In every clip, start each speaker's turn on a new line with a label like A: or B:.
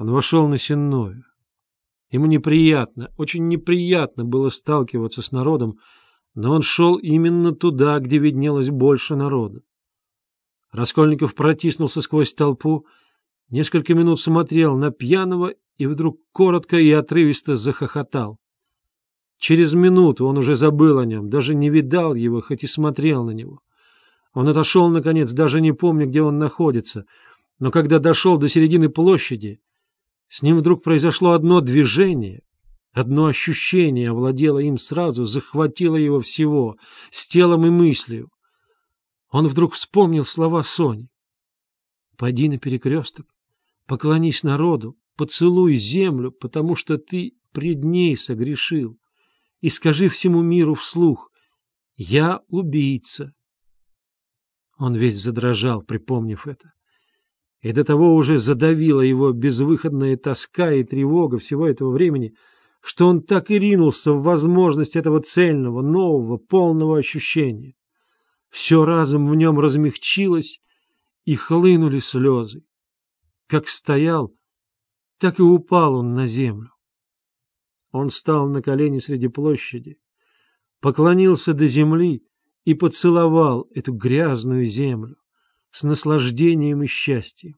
A: Он вошел на сенную. Ему неприятно, очень неприятно было сталкиваться с народом, но он шел именно туда, где виднелось больше народа. Раскольников протиснулся сквозь толпу, несколько минут смотрел на пьяного и вдруг коротко и отрывисто захохотал. Через минуту он уже забыл о нем, даже не видал его, хоть и смотрел на него. Он отошел, наконец, даже не помня, где он находится, но когда дошел до середины площади, с ним вдруг произошло одно движение, одно ощущение овладело им сразу, захватило его всего, с телом и мыслью. Он вдруг вспомнил слова Сони. «Пойди на перекресток, поклонись народу, поцелуй землю, потому что ты пред ней согрешил, и скажи всему миру вслух, я убийца». Он весь задрожал, припомнив это и до того уже задавила его безвыходная тоска и тревога всего этого времени, что он так и ринулся в возможность этого цельного, нового, полного ощущения. Все разом в нем размягчилось, и хлынули слезы. Как стоял, так и упал он на землю. Он стал на колени среди площади, поклонился до земли и поцеловал эту грязную землю с наслаждением и счастьем.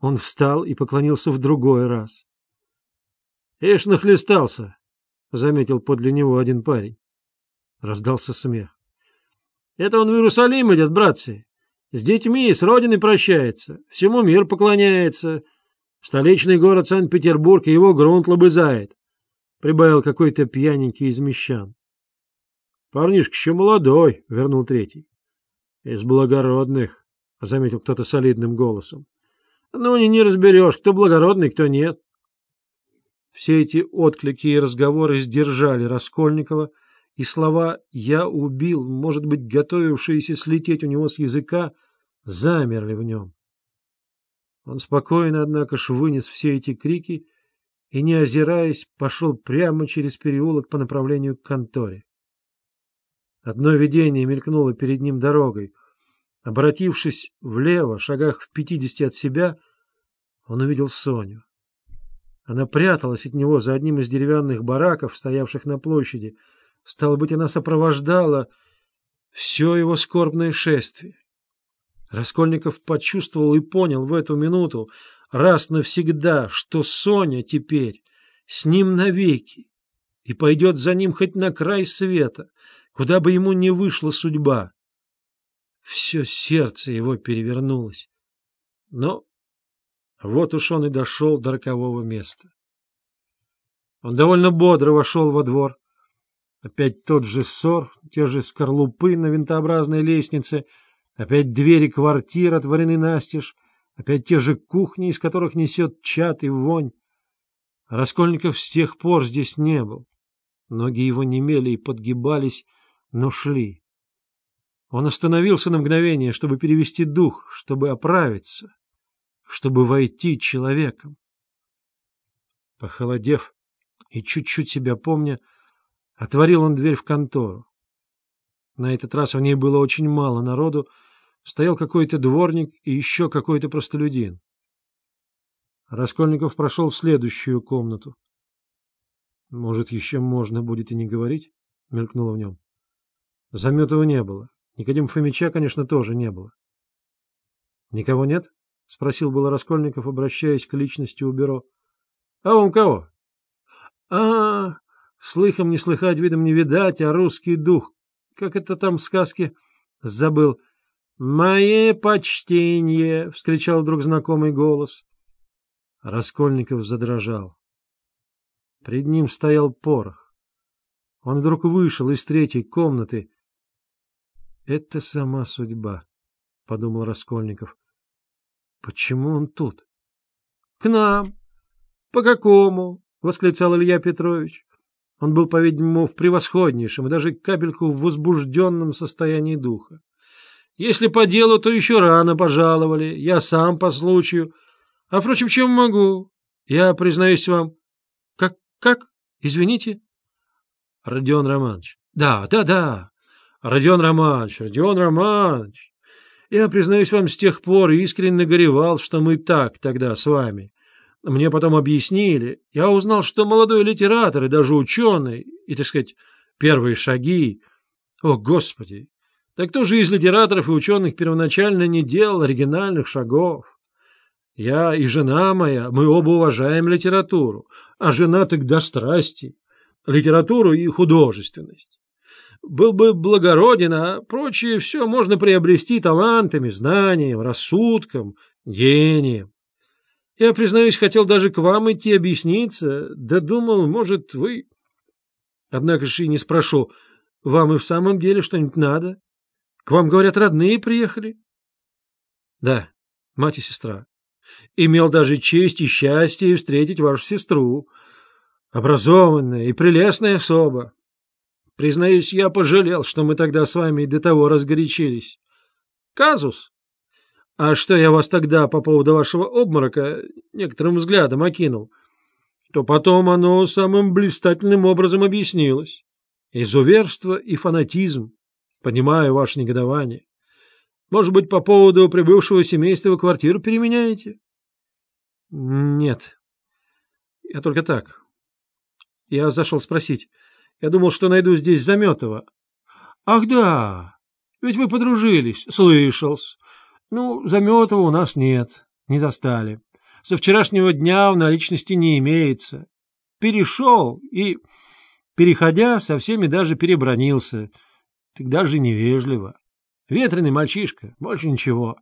A: Он встал и поклонился в другой раз. — Ишь, нахлестался, — заметил подле него один парень. Раздался смех. — Это он в Иерусалим идет, братцы. С детьми, с родиной прощается, всему мир поклоняется. Столичный город Санкт-Петербург его грунт лобызает, — прибавил какой-то пьяненький из мещан. — Парнишка еще молодой, — вернул третий. — Из благородных, — заметил кто-то солидным голосом. — Ну, не, не разберешь, кто благородный, кто нет. Все эти отклики и разговоры сдержали Раскольникова, и слова «я убил», может быть, готовившиеся слететь у него с языка, замерли в нем. Он спокойно, однако ж, вынес все эти крики и, не озираясь, пошел прямо через переулок по направлению к конторе. Одно видение мелькнуло перед ним дорогой. Обратившись влево, шагах в пятидесяти от себя, он увидел Соню. Она пряталась от него за одним из деревянных бараков, стоявших на площади. Стало быть, она сопровождала все его скорбное шествие. Раскольников почувствовал и понял в эту минуту раз навсегда, что Соня теперь с ним навеки и пойдет за ним хоть на край света, куда бы ему ни вышла судьба. Все сердце его перевернулось. Но вот уж он и дошел до рокового места. Он довольно бодро вошел во двор. Опять тот же ссор, те же скорлупы на винтообразной лестнице, опять двери квартир отворены настежь, опять те же кухни, из которых несет чад и вонь. Раскольников с тех пор здесь не был. Ноги его немели и подгибались, но шли. Он остановился на мгновение, чтобы перевести дух, чтобы оправиться, чтобы войти человеком. Похолодев и чуть-чуть себя помня, отворил он дверь в контору. На этот раз в ней было очень мало народу, стоял какой-то дворник и еще какой-то простолюдин. Раскольников прошел в следующую комнату. — Может, еще можно будет и не говорить? — мелькнуло в нем. Заметова не было. Никодим Фомича, конечно, тоже не было. — Никого нет? — спросил было Раскольников, обращаясь к личности у бюро. — А вам кого? — А, слыхом не слыхать, видом не видать, а русский дух. Как это там в сказке? Забыл. — Мое почтение! — вскричал вдруг знакомый голос. Раскольников задрожал. Пред ним стоял порох. Он вдруг вышел из третьей комнаты. «Это сама судьба», — подумал Раскольников. «Почему он тут?» «К нам! По какому?» — восклицал Илья Петрович. Он был, по-видимому, в превосходнейшем и даже капельку в возбужденном состоянии духа. «Если по делу, то еще рано пожаловали. Я сам по случаю. А, впрочем, чем могу? Я признаюсь вам, как? Извините? Родион Романович. Да, да, да. Родион Романович, Родион Романович. Я, признаюсь вам, с тех пор искренне горевал, что мы так тогда с вами. Мне потом объяснили. Я узнал, что молодой литератор и даже ученый, и, так сказать, первые шаги. О, Господи! Так кто же из литераторов и ученых первоначально не делал оригинальных шагов? Я и жена моя, мы оба уважаем литературу, а жена так до страсти, литературу и художественность. Был бы благороден, а прочее все можно приобрести талантами, знанием, рассудком, гением. Я, признаюсь, хотел даже к вам идти объясниться, да думал, может, вы... Однако же и не спрошу, вам и в самом деле что-нибудь надо? К вам, говорят, родные приехали? Да, мать и сестра. Имел даже честь и счастье встретить вашу сестру. Образованная и прелестная особа. Признаюсь, я пожалел, что мы тогда с вами до того разгорячились. Казус? А что я вас тогда по поводу вашего обморока некоторым взглядом окинул, то потом оно самым блистательным образом объяснилось. Изуверство и фанатизм. Понимаю ваше негодование. Может быть, по поводу прибывшего семейства квартиру переменяете? Нет. Я только так. Я зашел спросить. Я думал, что найду здесь Заметова. Ах да, ведь вы подружились. Слышал-с. Ну, Заметова у нас нет, не застали. Со вчерашнего дня в наличности не имеется. Перешел и, переходя, со всеми даже перебронился. Так даже невежливо. Ветреный мальчишка, больше ничего.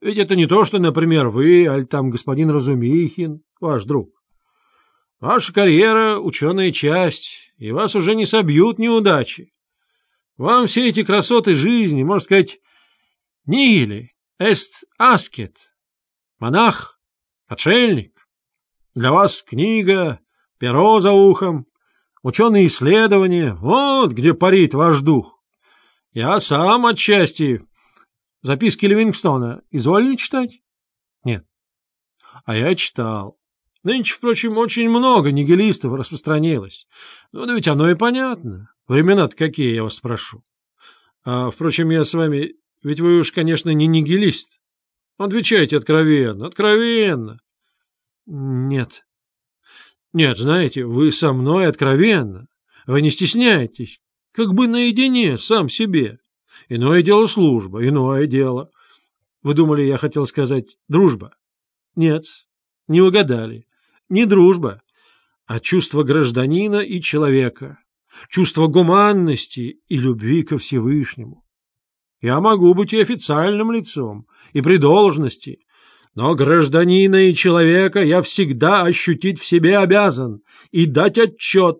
A: Ведь это не то, что, например, вы, аль там господин Разумихин, ваш друг. Ваша карьера — ученая часть, и вас уже не собьют неудачи. Вам все эти красоты жизни, можно сказать, нигили, Эст аскет, монах, отшельник. Для вас книга, перо за ухом, ученые исследования, вот где парит ваш дух. Я сам отчасти. Записки Ливингстона изволили читать? Нет. А я читал. Нынче, впрочем, очень много нигилистов распространилось. Ну, да ведь оно и понятно. Времена-то какие, я вас спрошу. А, впрочем, я с вами ведь вы уж, конечно, не нигилист. Отвечайте откровенно, откровенно. Нет. Нет, знаете, вы со мной откровенно. Вы не стесняйтесь, как бы наедине, сам себе. Иное дело служба, иное дело. Вы думали, я хотел сказать дружба? Нет, не угадали. Не дружба, а чувство гражданина и человека, чувство гуманности и любви ко Всевышнему. Я могу быть и официальным лицом, и при должности, но гражданина и человека я всегда ощутить в себе обязан и дать отчет